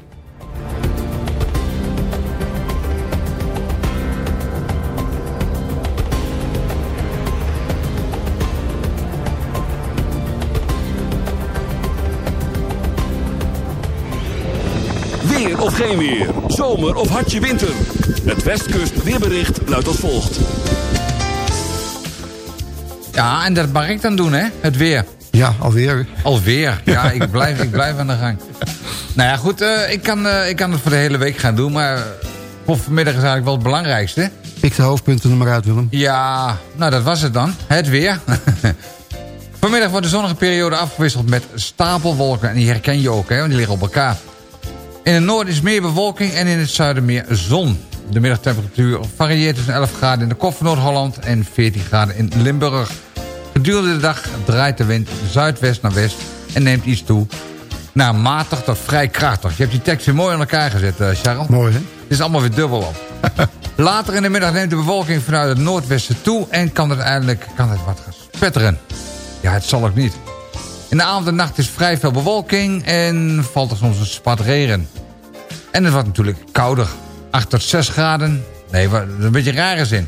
Of geen weer. Zomer of hartje winter. Het Westkust weerbericht luidt als volgt. Ja, en dat mag ik dan doen, hè? Het weer. Ja, alweer. Alweer. Ja, ik blijf, ik blijf aan de gang. Nou ja, goed. Uh, ik, kan, uh, ik kan het voor de hele week gaan doen. Maar voor vanmiddag is eigenlijk wel het belangrijkste. Pik de hoofdpunten er maar uit, Willem. Ja, nou dat was het dan. Het weer. Vanmiddag wordt de zonnige periode afgewisseld met stapelwolken. En die herken je ook, hè, want die liggen op elkaar. In het noorden is meer bewolking en in het zuiden meer zon. De middagtemperatuur varieert tussen 11 graden in de kop van Noord-Holland en 14 graden in Limburg. Gedurende de dag draait de wind zuidwest naar west en neemt iets toe naar matig tot vrij krachtig. Je hebt die tekst weer mooi aan elkaar gezet, uh, Charles. Mooi, hè? Het is allemaal weer dubbel op. Later in de middag neemt de bewolking vanuit het noordwesten toe... en kan het uiteindelijk kan het wat gaan spetteren. Ja, het zal ook niet. In de avond en nacht is vrij veel bewolking en valt er soms een spat regen. En het wordt natuurlijk kouder. 8 tot 6 graden. Nee, wat- een beetje rare zin.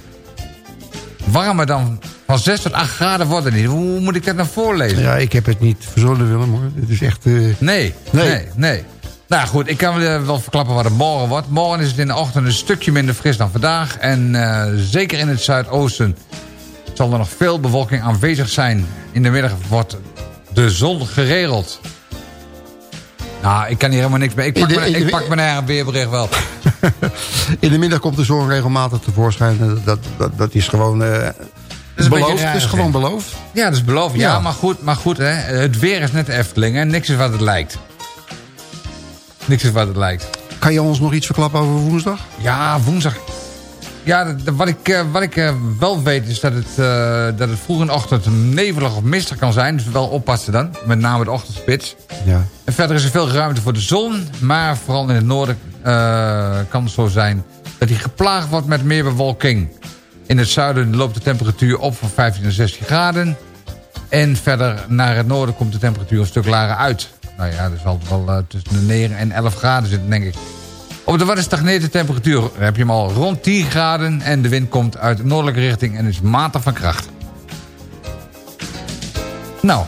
Warmer dan van 6 tot 8 graden wordt het niet. Hoe moet ik dat nou voorlezen? Ja, ik heb het niet verzonnen, Willem, hoor. Het is echt... eh, Nee, nee, Nee. nee, Nou goed, ik kan wel wel verklappen wat het morgen wordt. Morgen is het in de ochtend een stukje minder fris dan vandaag. En eh, zeker in het zuidoosten zal er nog veel bewolking aanwezig zijn. In de middag wordt de zon geregeld. Nou, ik kan hier helemaal niks mee. Ik pak, de- mijn, ik pak mijn eigen weerbericht wel. In de middag komt de zon regelmatig tevoorschijn. Dat, dat, dat, dat is gewoon is beloofd. raar, Het is hè? gewoon beloofd. Ja, dat is beloofd. Ja, Ja. maar goed, maar goed hè. het weer is net Efteling. Hè. Niks is wat het lijkt. Niks is wat het lijkt. Kan je ons nog iets verklappen over woensdag? Ja, woensdag. Ja, dat- dat- wat ik, eh, wat ik eh, wel weet is dat het, eh, dat het vroeg in de ochtend nevelig of mistig kan zijn. Dus wel oppassen dan. Met name de ochtendspits. Ja. En verder is er veel ruimte voor de zon. Maar vooral in het noorden kan het zo zijn dat hij geplaagd wordt met meer bewolking. In het zuiden loopt de temperatuur op van 15 naar 16 graden. En verder naar het noorden komt de temperatuur een stuk lager uit. Nou ja, er zal wel tussen de 9 en 11 graden zitten, denk ik. Op de wat stagneert de temperatuur. Heb je hem al rond 10 graden. En de wind komt uit de noordelijke richting en is matig van kracht. Nou,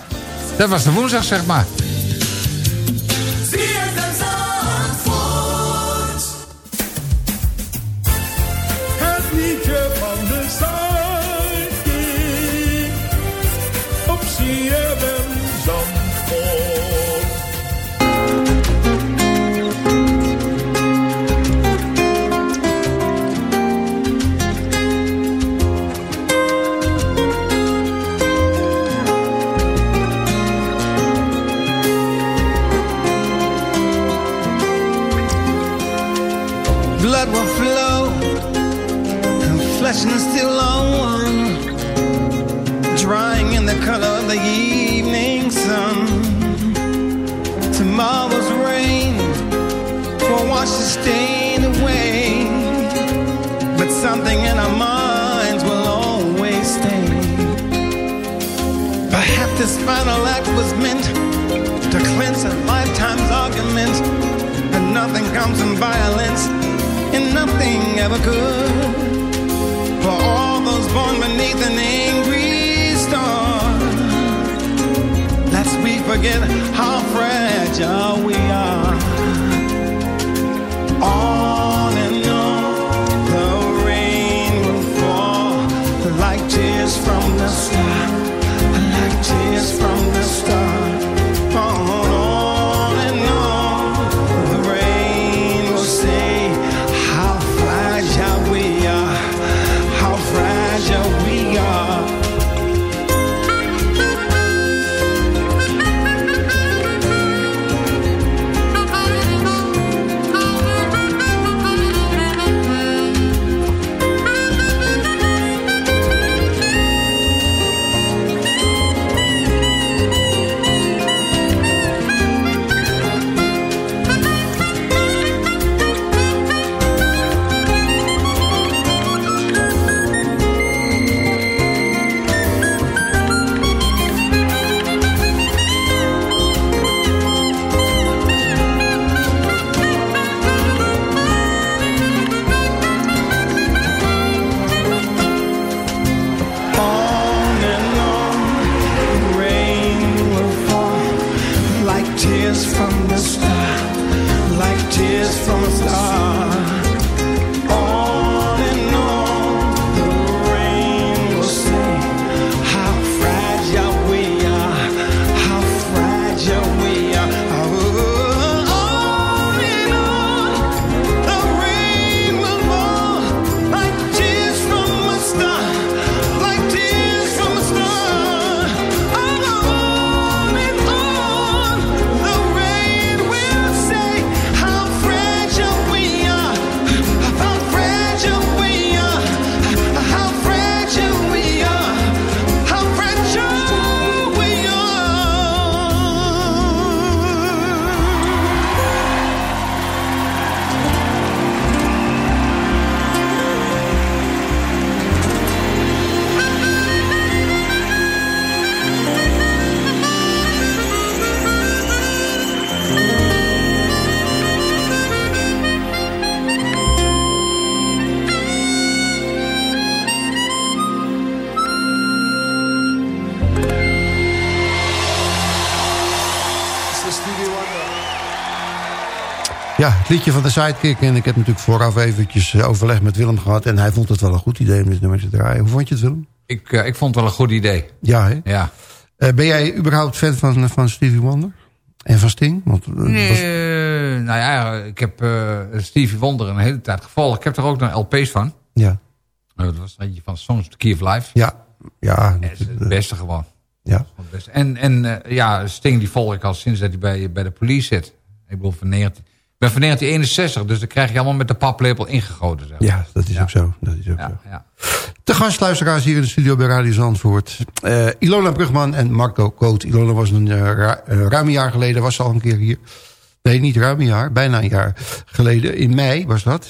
dat was de woensdag, zeg maar. Nothing ever could. For all those born beneath an angry star, lest we forget how fragile we Ja, het liedje van de Sidekick. En ik heb natuurlijk vooraf eventjes eh, overleg met Willem gehad. En hij vond het wel een goed idee om dit nummer te draaien. Hoe vond je het, Willem? Ik, eh, ik vond het wel een goed idee. Ja, hè? Ja. Eh, ben jij überhaupt fan van, van Stevie Wonder? En van Sting? Want, Nee, was- nou ja, ik heb Stevie Wonder een hele tijd gevolgd. Ik heb er ook nog LP's van. ja. Dat was eentje van Songs the Key of Life. Ja. Ja. Dat is het beste gewoon. Ja. En, en ja, Sting die volg ik al sinds dat hij bij, bij de police zit. Ik bedoel, van 19, ik ben van 1961, dus dan krijg je allemaal met de paplepel ingegoten. Zeg. Ja, dat is ook zo. Dat is ook zo. Ja. De gastluisteraars hier in de studio bij Radio Zandvoort. Eh, Ilona Brugman en Marco Koot. Ilona was een eh, eh, ruim een jaar geleden, was ze al een keer hier. Nee, niet ruim een jaar, bijna een jaar geleden. In mei was dat.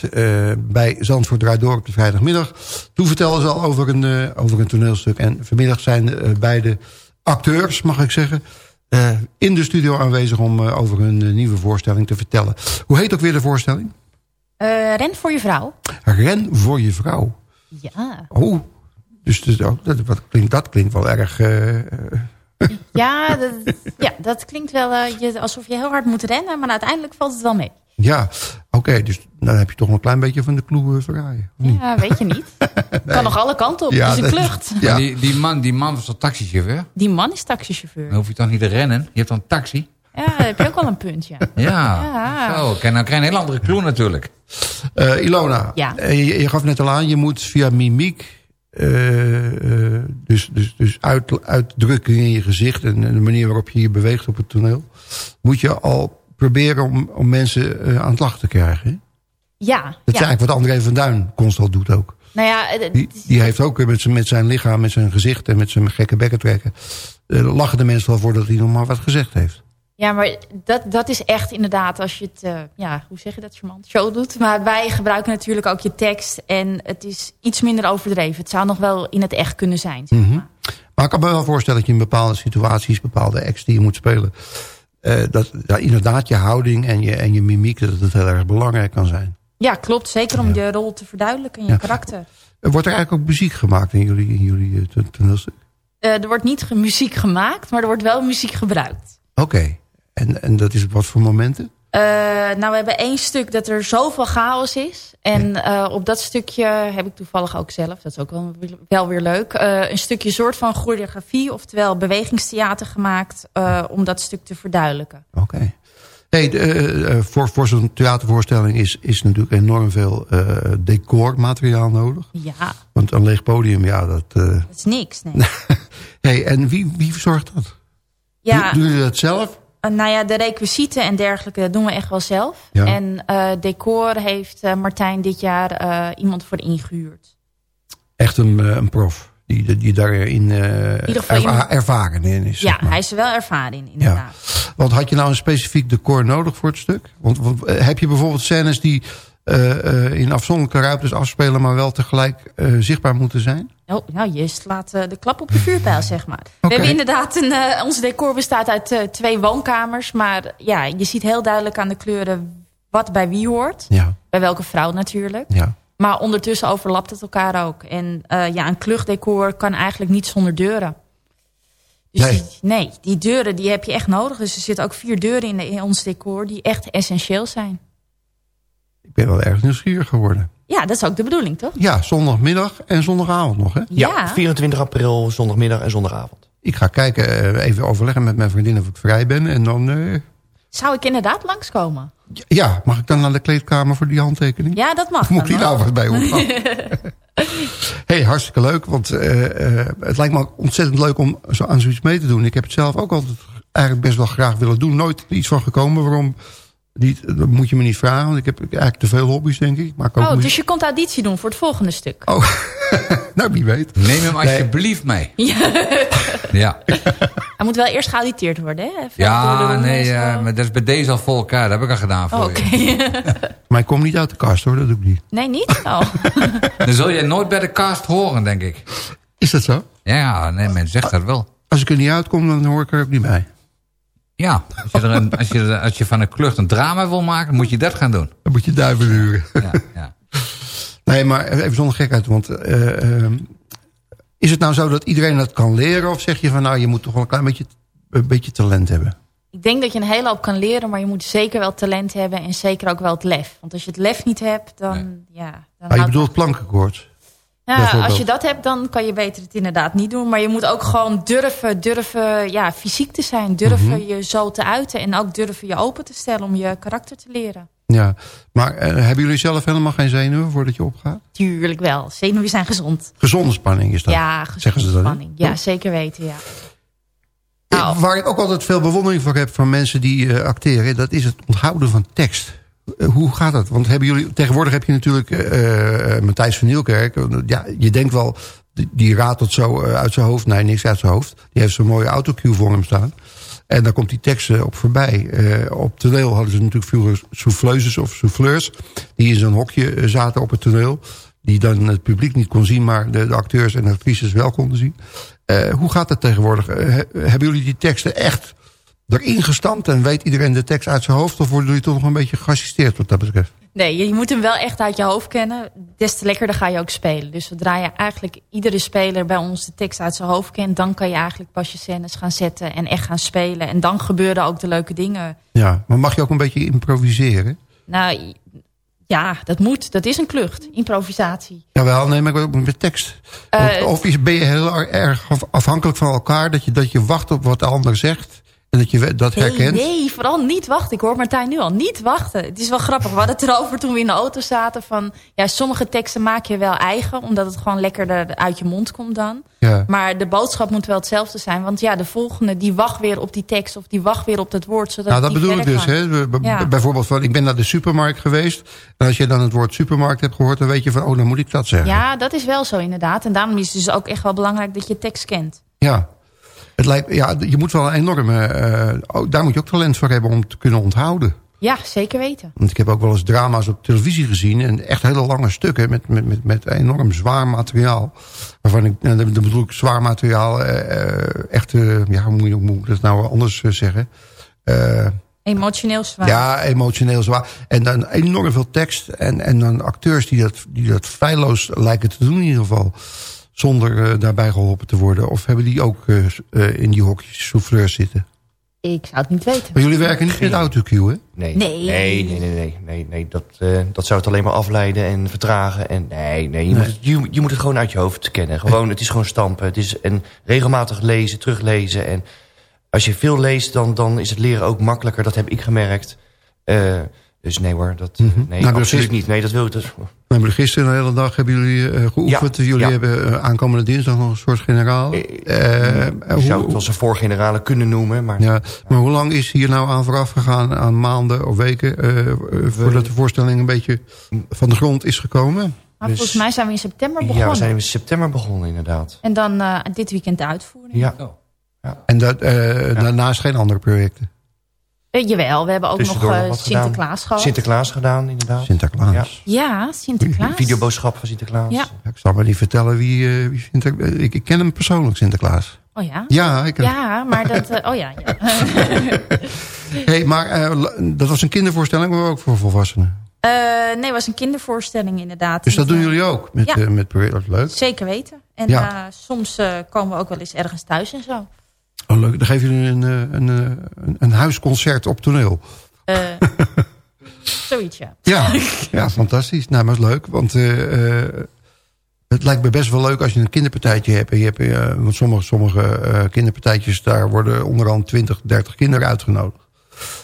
bij Zandvoort Draait Door op de vrijdagmiddag. Toen vertelden ze al over een, over een toneelstuk. En vanmiddag zijn beide acteurs, mag ik zeggen... eh, in de studio aanwezig om eh, over hun eh, nieuwe voorstelling te vertellen. Hoe heet ook weer de voorstelling? Ren voor je vrouw. Ren voor je vrouw. Ja. Oh, dus dat, oh, dat, wat klinkt, dat klinkt wel erg... Ja, dat, ja, dat klinkt wel je, alsof je heel hard moet rennen, maar uiteindelijk valt het wel mee. Ja, oké, dus dan heb je toch een klein beetje van de clue eh, verraaien. of niet? Ja, weet je niet. Kan nog alle kanten op. Ja, het is een klucht. Ja. Die, die, man, die man was toch taxichauffeur? Die man is taxichauffeur. Dan hoef je toch niet te rennen? Je hebt dan een taxi? Ja, heb je ook wel een punt, ja. Ja. Ja. Zo, oké, nou krijg je een heel andere clue natuurlijk. Eh, Ilona, Ja. eh, je, je gaf net al aan, je moet via mimiek... eh, eh, dus dus, dus uit, uitdrukking in je gezicht en, en de manier waarop je je beweegt op het toneel... moet je al proberen om, om mensen eh, aan het lachen te krijgen. hè? Ja, Dat is ja. eigenlijk wat André van Duin constant doet ook. Nou ja, Die, die heeft ook met zijn, met zijn lichaam, met zijn gezicht en met zijn gekke bekken trekken... eh, lachen de mensen wel voordat hij nog maar wat gezegd heeft. Ja, maar dat, dat is echt inderdaad als je het, eh, ja, hoe zeg je dat, charmant, show doet. Maar wij gebruiken natuurlijk ook je tekst en het is iets minder overdreven. Het zou nog wel in het echt kunnen zijn. zeg Mhm. maar. Maar ik kan me wel voorstellen dat je in bepaalde situaties, bepaalde acts die je moet spelen... eh, dat inderdaad je houding en je, en je mimiek, dat het heel erg belangrijk kan zijn. Ja, klopt. Zeker om je rol te verduidelijken en je Ja. karakter. Er wordt er eigenlijk ook muziek gemaakt in jullie, in jullie eh, to- toneelstuk? Eh, er wordt niet muziek gemaakt, maar er wordt wel muziek gebruikt. Oké, en, en dat is op wat voor momenten? Eh, nou, we hebben één stuk dat er zoveel chaos is. En eh, op dat stukje heb ik toevallig ook zelf, dat is ook wel, wel weer leuk... eh, een stukje soort van choreografie, oftewel bewegingstheater gemaakt... om dat stuk te verduidelijken. Oké. Hey, voor, voor zo'n theatervoorstelling is, is natuurlijk enorm veel decormateriaal nodig. Ja, Want een leeg podium, ja, dat... dat is niks, nee. hey, en wie, wie verzorgt dat? Ja, Doen jullie dat zelf? Eh, nou ja, de requisieten en dergelijke doen we echt wel zelf. Ja. En eh, decor heeft eh, Martijn dit jaar iemand voor ingehuurd. Echt een, een prof die, die daarin erva- ervaren in is. Ja, zeg maar. hij is er wel ervaren in, inderdaad. Want had je nou een specifiek decor nodig voor het stuk? Want, want, heb je bijvoorbeeld scènes die in afzonderlijke ruimtes afspelen... maar wel tegelijk eh, zichtbaar moeten zijn? Oh, nou, je slaat eh, de klap op de vuurpijl, zeg maar. We hebben inderdaad, een, eh, ons decor bestaat uit eh, twee woonkamers. Maar ja, je ziet heel duidelijk aan de kleuren wat bij wie hoort. Ja. Bij welke vrouw natuurlijk. Ja. Maar ondertussen overlapt het elkaar ook. En eh, ja, een kluchtdecor kan eigenlijk niet zonder deuren. Dus Nee. Die, nee, die deuren die heb je echt nodig. Dus er zitten ook vier deuren in, de, in ons decor die echt essentieel zijn. Ik ben wel erg nieuwsgierig geworden. Ja, dat is ook de bedoeling, toch? Ja, zondagmiddag en zondagavond nog, hè? Ja. 24 april, zondagmiddag en zondagavond. Ik ga kijken, eh, even overleggen met mijn vriendin of ik vrij ben. En dan, eh, Zou ik inderdaad langskomen? ja, mag ik dan naar de kleedkamer voor die handtekening? Ja, dat mag Of moet ik die nou wat bij opgaan? hey, hartstikke leuk. Want eh, eh, het lijkt me ook ontzettend leuk om zo aan zoiets mee te doen. Ik heb het zelf ook altijd eigenlijk best wel graag willen doen. Nooit iets van gekomen. Waarom? Niet, dat moet je me niet vragen. Want ik heb eigenlijk te veel hobby's, denk ik. Ik maak ook Oh, dus je komt auditie doen voor het volgende stuk. Oh, nou wie weet. Neem hem alsjeblieft mee. Ja. Ja, Hij moet wel eerst geauditeerd worden, hè? Even ja nee, eh, zo. maar dat is bij deze al voor elkaar. Dat heb ik al gedaan voor Oh, Oké. je. Maar ik kom niet uit de kast hoor, dat doe ik niet. nee, niet? Oh. Dan zul je nooit bij de cast horen, denk ik. Is dat zo? Ja, nee, men zegt dat wel. Als ik er niet uitkom, dan hoor ik er ook niet bij. Ja, als je, er een, als je, als je van een klucht een drama wil maken, moet je dat gaan doen. Dan moet je duiven huren. Ja, ja. Nee, maar even zonder gekheid. Want eh, eh, is het nou zo dat iedereen dat kan leren? Of zeg je van nou, je moet toch wel een klein beetje, een beetje talent hebben? Ik denk dat je een hele hoop kan leren, maar je moet zeker wel talent hebben en zeker ook wel het lef. Want als je het lef niet hebt, dan... Ja, dan Ah, je bedoelt plankenkoord? Ja, als je dat hebt, dan kan je beter het inderdaad niet doen. Maar je moet ook gewoon durven, durven ja, fysiek te zijn. Durven Mhm. je zo te uiten. En ook durven je open te stellen om je karakter te leren. Ja, maar eh, hebben jullie zelf helemaal geen zenuwen voordat je opgaat? Tuurlijk wel. Zenuwen zijn gezond. Gezonde spanning is dat. Ja, gezonde Zeggen ze dat. Ja, zeker weten, ja. Eh, Waar ik ook altijd veel bewondering voor heb van mensen die eh, acteren... dat is het onthouden van tekst. Eh, hoe gaat dat? Want hebben jullie, tegenwoordig heb je natuurlijk eh, Matthijs van Nieuwkerk. Ja, je denkt wel, die, die ratelt zo uit zijn hoofd. Nee, niks uit zijn hoofd. Die heeft zo'n mooie autocue voor hem staan. En daar komt die tekst op voorbij. Eh, op toneel hadden ze natuurlijk vroeger souffleuses of souffleurs... die in zo'n hokje zaten op het toneel. Die dan het publiek niet kon zien, maar de, de acteurs en actrices wel konden zien. Hoe gaat dat tegenwoordig? He- hebben jullie die teksten echt erin gestampt... en weet iedereen de tekst uit zijn hoofd... of worden jullie toch nog een beetje geassisteerd wat dat betreft? Nee, je je moet hem wel echt uit je hoofd kennen. Des te lekkerder ga je ook spelen. Dus zodra je eigenlijk iedere speler bij ons de tekst uit zijn hoofd kent... dan kan je eigenlijk pas je scènes gaan zetten en echt gaan spelen. En dan gebeuren ook de leuke dingen. Ja, maar mag je ook een beetje improviseren? Nou, ja, dat moet. Dat is een klucht. Improvisatie. Jawel, nee, maar ook met tekst. Eh, of ben je heel er- erg af- afhankelijk van elkaar... dat je, dat je wacht op wat de ander zegt... en dat je dat herkent? nee, vooral niet wachten. Ik hoor Martijn nu al. Niet wachten. Het is wel grappig. We hadden het erover toen we in de auto zaten. Van, ja, sommige teksten maak je wel eigen. Omdat het gewoon lekkerder uit je mond komt dan. Ja. Maar de boodschap moet wel hetzelfde zijn. Want ja, de volgende die wacht weer op die tekst. Of die wacht weer op dat woord. Zodat Nou, dat bedoel ik dus. Hè. Ja. Bijvoorbeeld van, ik ben naar de supermarkt geweest. En als je dan het woord supermarkt hebt gehoord... dan weet je van, oh, dan moet ik dat zeggen. Ja, dat is wel zo inderdaad. En daarom is het dus ook echt wel belangrijk dat je tekst kent. Ja. Het lijkt, ja, je moet wel een enorme... eh, oh, daar moet je ook talent voor hebben om te kunnen onthouden. Ja, zeker weten. Want ik heb ook wel eens drama's op televisie gezien. En echt hele lange stukken met, met, met, met enorm zwaar materiaal. Waarvan ik, nou, dan bedoel ik zwaar materiaal. eh, echt, ja, hoe moet, ik dat nou anders zeggen? Emotioneel zwaar. ja, emotioneel zwaar. En dan enorm veel tekst. En, en dan acteurs die dat, die dat feilloos lijken te doen in ieder geval. Zonder eh, daarbij geholpen te worden. Of hebben die ook eh, eh, in die hokjes souffleurs zitten? Ik zou het niet weten. Maar jullie werken niet met autocue, hè? Nee. Nee. Nee, nee, nee, nee, nee, nee. Dat, eh, dat zou het alleen maar afleiden en vertragen. En nee, nee, je, Nee. Moet het, je, je moet het gewoon uit je hoofd kennen. Gewoon, het is gewoon stampen. Het is en regelmatig lezen, teruglezen. En als je veel leest, dan, dan is het leren ook makkelijker. Dat heb ik gemerkt. Eh, dus nee hoor, dat, nee, Nou, dus absoluut niet. Nee, dat wil ik. We hebben gisteren de hele dag hebben jullie eh, geoefend. Ja, jullie ja. hebben eh, aankomende dinsdag nog een soort generaal. Eh, hoe- zou het wel zijn voorgeneralen kunnen noemen. Maar ja, maar hoe lang is hier nou aan vooraf gegaan? Aan maanden of weken? voordat de voorstelling een beetje van de grond is gekomen? Maar Dus- volgens mij zijn we in september begonnen. ja, we zijn in september begonnen inderdaad. En dan eh, dit weekend de uitvoering. Ja. En dat, eh, daarnaast geen andere projecten? Eh, jawel, we hebben ook nog Tussendoor eh, nog Sinterklaas gedaan. gehad. Sinterklaas gedaan, inderdaad. Sinterklaas. Ja, Sinterklaas. Videoboodschap van Sinterklaas. Ja. Ik zal maar niet vertellen wie, eh, wie Sinterklaas... Ik, ik ken hem persoonlijk, Sinterklaas. Oh ja? Ja, ik ken Ja, maar dat... eh, oh ja, ja. Hey, maar eh, dat was een kindervoorstelling, maar ook voor volwassenen. Eh, nee, het was een kindervoorstelling inderdaad. Dus dat En, doen jullie ook met, Ja. met project- dat is leuk. Zeker weten. En Ja. eh, soms eh, komen we ook wel eens ergens thuis en zo. Oh, leuk. Dan geven jullie een, eh, een, eh, een, een huisconcert op toneel. Eh, zoiets, ja. Ja, ja fantastisch. Nou, maar is leuk. Want het lijkt me best wel leuk als je een kinderpartijtje hebt. En je hebt want sommige, sommige kinderpartijtjes, daar worden onderhand 20, 30 kinderen uitgenodigd.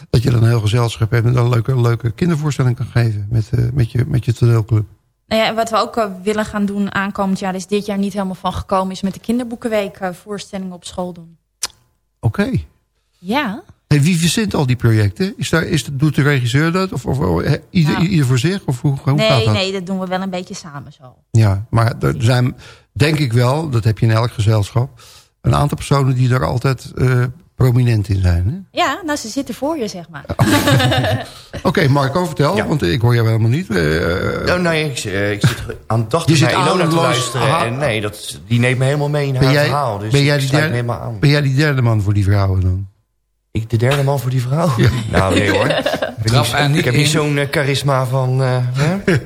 Dat je dan een heel gezelschap hebt en dan een leuke, leuke kindervoorstelling kan geven met, met, je, met je toneelclub. Nou ja, en wat we ook willen gaan doen aankomend jaar... is dit jaar niet helemaal van gekomen... is met de kinderboekenweek voorstellingen op school doen. Oké. Ja. Hey, wie verzint al die projecten? Is daar, is, doet de regisseur dat? Of, of ieder, Nou. ieder voor zich? Of hoe, hoe gaat nee, dat? nee, dat doen we wel een beetje samen zo. Ja, maar er zijn, denk ik wel, dat heb je in elk gezelschap... een aantal personen die daar altijd eh, prominent in zijn. Hè? Ja, nou, ze zitten voor je, zeg maar. Oké, Marco, vertel, want ik hoor jou helemaal niet. Eh, Nou, nee, ik, eh, ik zit aandachtig Je zit naar Ilona te luisteren. Aha. En nee, dat, die neemt me helemaal mee in ben, haar jij, verhaal. Dus ben, jij die derde, ben jij die derde man voor die vrouwen dan? Ik de derde man voor die vrouw? Nou, nee hoor. Ik, heb niet zo'n eh, charisma van... eh, hè?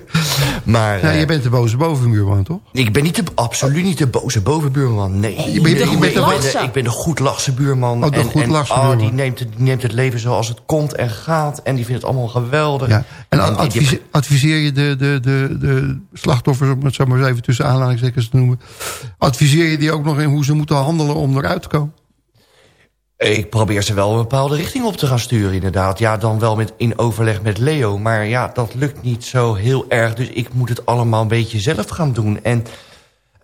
Maar, Ja, eh, je bent de boze bovenbuurman, toch? Ik ben niet de, absoluut niet de boze bovenbuurman, nee. je bent- ik, je ben, bent ik, ben, de ik, ben de, ik ben de goed lachse buurman. Oh, de en, oh, buurman. die, neemt het, die neemt het leven zoals het komt en gaat. En die vindt het allemaal geweldig. Ja. En die- adviseer je de, de, de, de slachtoffers, om het zo maar eens even tussen aanhalingstekens te noemen... adviseer je die ook nog in hoe ze moeten handelen om eruit te komen? Ik probeer ze wel een bepaalde richting op te gaan sturen, inderdaad. Ja, dan wel met, in overleg met Leo. Maar ja, dat lukt niet zo heel erg. Dus ik moet het allemaal een beetje zelf gaan doen. En...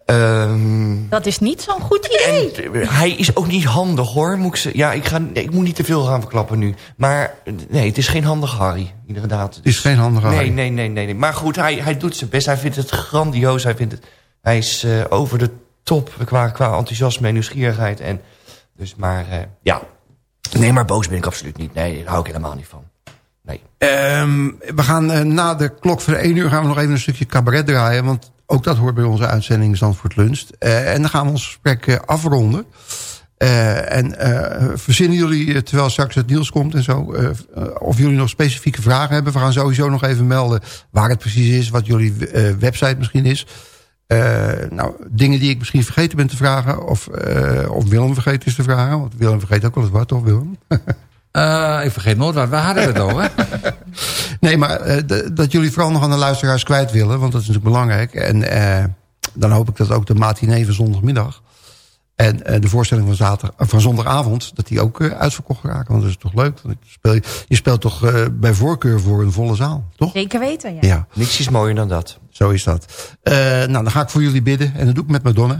ehm, Dat is niet zo'n goed idee. hij is ook niet handig, hoor. Moet ik, ze, ja, ik, ga, nee, ik moet niet te veel gaan verklappen nu. Maar nee, het is geen handige Harry, inderdaad. Het is geen handige nee, Harry. Nee, nee, nee, nee. Maar goed, hij, hij doet zijn best. Hij vindt het grandioos. Hij, vindt het, hij is eh, over de top qua, qua enthousiasme en nieuwsgierigheid. En, dus maar, eh, ja. Nee, maar boos ben ik absoluut niet. Nee, daar hou ik helemaal niet van. Nee. Ehm, we gaan eh, na de klok van 1 uur gaan we nog even een stukje cabaret draaien. Want ook dat hoort bij onze uitzending Zandvoort Lunst. Eh, en dan gaan we ons gesprek afronden. Eh, en eh, verzinnen jullie, terwijl straks het nieuws komt en zo... of jullie nog specifieke vragen hebben. We gaan sowieso nog even melden waar het precies is. Wat jullie eh, website misschien is. Eh, nou, dingen die ik misschien vergeten ben te vragen. Of, eh, of Willem vergeten is te vragen. Want Willem vergeet ook wel eens wat, toch Willem? Eh, ik vergeet nooit wat. Waar hadden we het over? Nee, maar eh, dat jullie vooral nog aan de luisteraars kwijt willen. Want dat is natuurlijk belangrijk. En eh, dan hoop ik dat ook de matinee van zondagmiddag... en eh, de voorstelling van, zaterdag, van zondagavond... dat die ook uitverkocht raken. Want dat is toch leuk. Want je, speel, je speelt toch eh, bij voorkeur voor een volle zaal, toch? Zeker weten, ja. Ja, Niks is mooier dan dat. Zo is dat. Eh, nou, dan ga ik voor jullie bidden. En dat doe ik met Madonna.